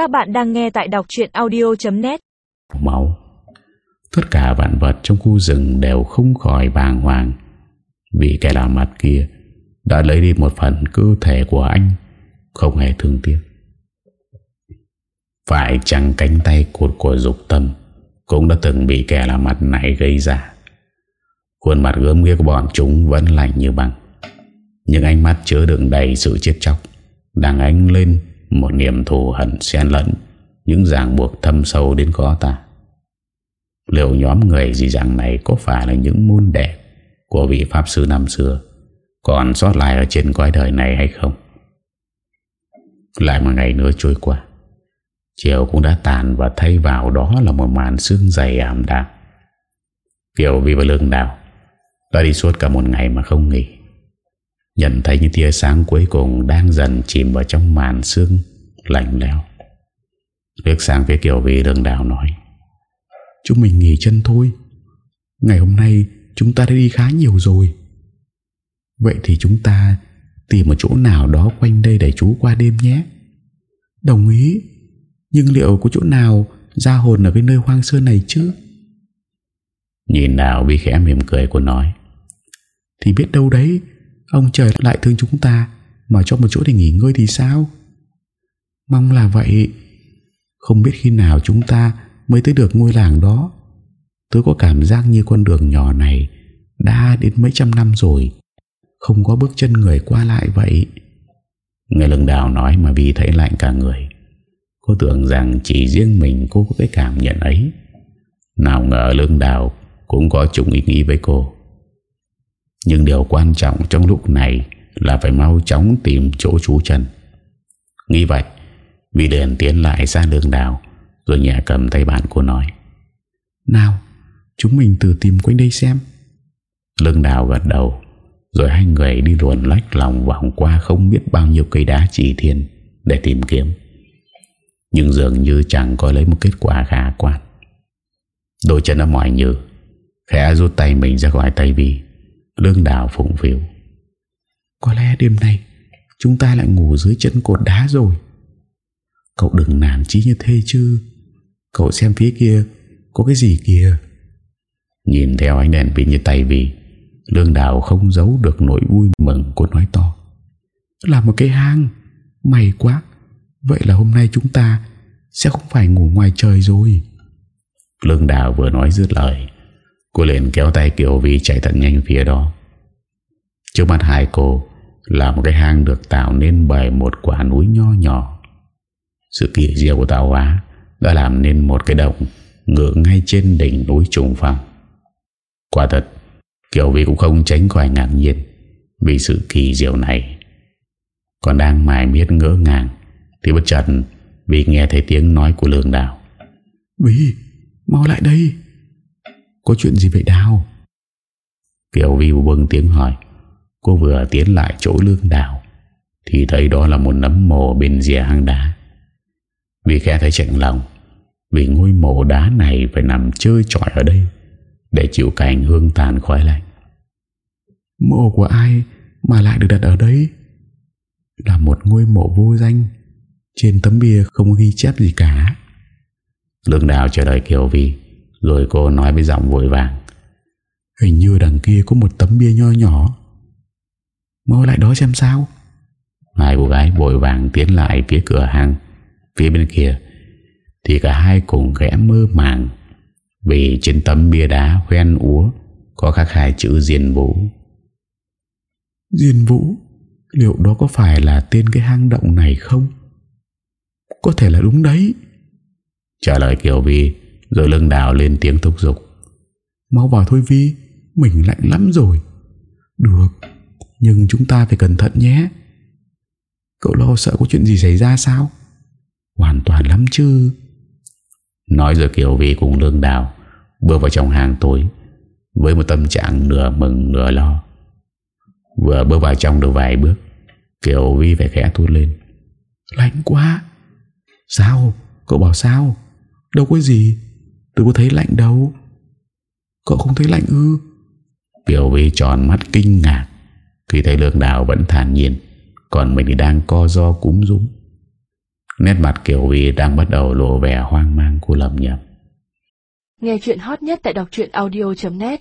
Các bạn đang nghe tại đọc chuyện audio.net Máu. Tất cả vạn vật trong khu rừng đều không khỏi bàng hoàng. Vì kẻ làm mặt kia Đã lấy đi một phần cơ thể của anh, Không hề thương tiếc. Phải chăng cánh tay cột của dục tâm Cũng đã từng bị kẻ làm mặt này gây ra? Khuôn mặt gớm ghiếc của bọn chúng vẫn lạnh như băng. Nhưng ánh mắt chứa đựng đầy sự chết chóc Đang ánh lên một niềm thù hận xen lẫn, Những ràng buộc thâm sâu đến khó ta. Liệu nhóm người gì rằng này Có phải là những môn đệ Của vị Pháp Sư năm xưa, Còn sót lại ở trên cõi đời này hay không? Lại một ngày nữa trôi qua, Chiều cũng đã tàn Và thay vào đó là một màn sương dày ảm đạm. Kiều Vi và Lương Đào Đã đi suốt cả một ngày mà không nghỉ. Nhận thấy những tia sáng cuối cùng Đang dần chìm vào trong màn sương Lạnh lẽo. Liếc sang phía Kiều Vi đường Đào nói, Chúng mình nghỉ chân thôi. Ngày hôm nay chúng ta đã đi khá nhiều rồi. Vậy thì chúng ta Tìm một chỗ nào đó quanh đây để chú qua đêm nhé. Đồng ý. Nhưng liệu có chỗ nào Ra hồn ở cái nơi hoang sơ này chứ? Nhìn nào Vi khẽ mỉm cười của nói, Thì biết đâu đấy. Ông trời lại thương chúng ta, Mà cho một chỗ để nghỉ ngơi thì sao? Mong là vậy. Không biết khi nào chúng ta Mới tới được ngôi làng đó. Tôi có cảm giác như con đường nhỏ này Đã đến mấy trăm năm rồi. Không có bước chân người qua lại vậy. Người lưng đào nói mà vì thấy lạnh cả người. Cô tưởng rằng chỉ riêng mình cô có cái cảm nhận ấy. Nào ngờ lưng đào cũng có chung ý nghĩ với cô. Nhưng điều quan trọng trong lúc này Là phải mau chóng tìm chỗ trú chân. Nghĩ vậy Vì liền tiến lại ra lương đào Rồi nhẹ cầm tay bạn cô nói Nào Chúng mình tự tìm quanh đây xem. Lương đào gật đầu Rồi hai người đi luồn lách lòng vòng qua Không biết bao nhiêu cây đá chỉ thiên Để tìm kiếm. Nhưng dường như chẳng có lấy một kết quả khả quan. Đôi chân đã mỏi nhừ, Khẽ rút tay mình ra khỏi tay Vi Lương đào phụng phiếu Có lẽ đêm nay Chúng ta lại ngủ dưới chân cột đá rồi. Cậu đừng nản chí như thế chứ. Cậu xem phía kia Có cái gì kìa. Nhìn theo ánh đèn pin như tay Vi Lương đào không giấu được nỗi vui mừng Cô nói to. Là một cái hang May quá. Vậy là hôm nay chúng ta Sẽ không phải ngủ ngoài trời rồi. Lương đào vừa nói dứt lời Cô liền kéo tay Kiều Vi chạy thật nhanh phía đó. Trước mắt hai cô Là một cái hang được tạo nên bởi một quả núi nho nhỏ. Sự kỳ diệu của tạo hóa Đã làm nên một cái động Ngựa ngay trên đỉnh núi trùng phong. Quả thật, Kiều Vi cũng không tránh khỏi ngạc nhiên Vì sự kỳ diệu này. Còn đang mải miết ngỡ ngàng Thì bất chợt Vì nghe thấy tiếng nói của lương đào Vi Mau lại đây. Có chuyện gì vậy Đào? Kiều Vi bưng tiếng hỏi. Cô vừa tiến lại chỗ lương đào, Thì thấy đó là một nấm mồ bên dìa hang đá. Vì khẽ thấy chạnh lòng, Vì ngôi mộ đá này phải nằm chơi trọi ở đây Để chịu cảnh hương tàn khói lạnh. Mộ của ai mà lại được đặt ở đây Là một ngôi mộ vô danh, Trên tấm bia không ghi chép gì cả. Lương đào trả lời Kiều Vi rồi cô nói với giọng vội vàng. Hình như đằng kia có một tấm bia nho nhỏ. Mau lại đó xem sao. Hai cô gái vội vàng tiến lại phía cửa hàng. Phía bên kia Thì cả hai cùng ghé mơ màng Vì trên tấm bia đá hoen úa Có khắc hai chữ Diên Vũ. Diên Vũ Liệu đó có phải là tên cái hang động này không? Có thể là đúng đấy. Trả lời Kiều Vi rồi lưng đào lên tiếng thúc giục. Mau vào thôi Vi, Mình lạnh lắm rồi. Được, Nhưng chúng ta phải cẩn thận nhé. Cậu lo sợ có chuyện gì xảy ra sao? Hoàn toàn lắm chứ. Nói rồi Kiều Vi cùng lương đào Bước vào trong hàng tối Với một tâm trạng nửa mừng, nửa lo. Vừa bước vào trong được vài bước, Kiều Vi phải khẽ thút lên. Lạnh quá. Sao? Cậu bảo sao? Đâu có gì. Tôi có thấy lạnh đâu. Cậu không thấy lạnh ư? Kiều Vi tròn mắt kinh ngạc. Khi thấy lương đào vẫn thản nhiên Còn mình thì đang co do cúm rúm. Nét mặt Kiều Vi đang bắt đầu lộ vẻ hoang mang của lầm nhầm. Nghe chuyện hot nhất tại đọc audio.net